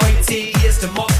Twenty years tomorrow.